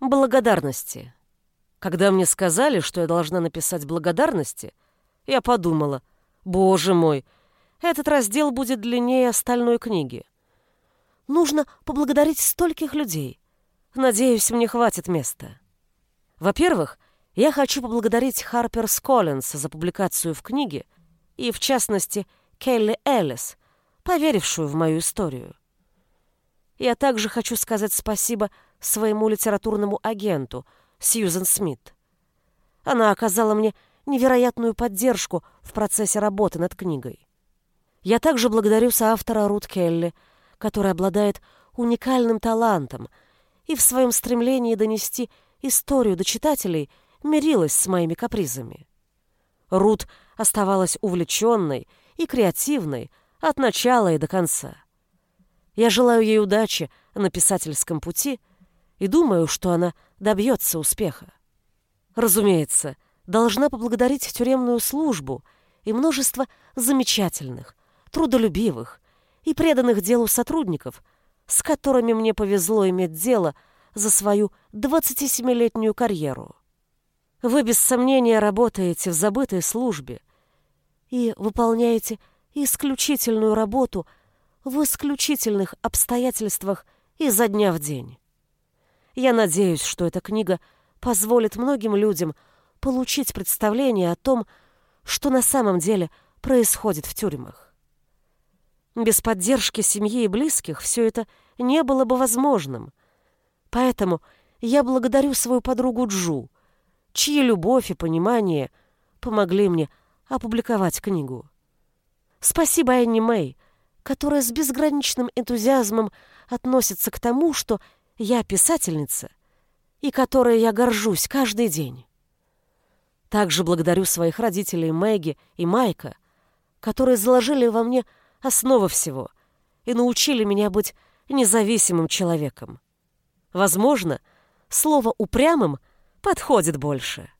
Благодарности. Когда мне сказали, что я должна написать благодарности, я подумала, боже мой, этот раздел будет длиннее остальной книги. Нужно поблагодарить стольких людей. Надеюсь, мне хватит места. Во-первых, я хочу поблагодарить Харперс Коллинс за публикацию в книге и, в частности, Келли Эллис, поверившую в мою историю. Я также хочу сказать спасибо своему литературному агенту, Сьюзен Смит. Она оказала мне невероятную поддержку в процессе работы над книгой. Я также благодарю соавтора Рут Келли, который обладает уникальным талантом и в своем стремлении донести историю до читателей мирилась с моими капризами. Рут оставалась увлеченной и креативной от начала и до конца. Я желаю ей удачи на писательском пути и думаю, что она добьется успеха. Разумеется, должна поблагодарить тюремную службу и множество замечательных, трудолюбивых и преданных делу сотрудников, с которыми мне повезло иметь дело за свою 27-летнюю карьеру. Вы без сомнения работаете в забытой службе и выполняете исключительную работу в исключительных обстоятельствах изо дня в день. Я надеюсь, что эта книга позволит многим людям получить представление о том, что на самом деле происходит в тюрьмах. Без поддержки семьи и близких все это не было бы возможным. Поэтому я благодарю свою подругу Джу, чьи любовь и понимание помогли мне опубликовать книгу. Спасибо Энни Мэй, которая с безграничным энтузиазмом относится к тому, что я писательница, и которой я горжусь каждый день. Также благодарю своих родителей Мэгги и Майка, которые заложили во мне основу всего и научили меня быть независимым человеком. Возможно, слово «упрямым» подходит больше.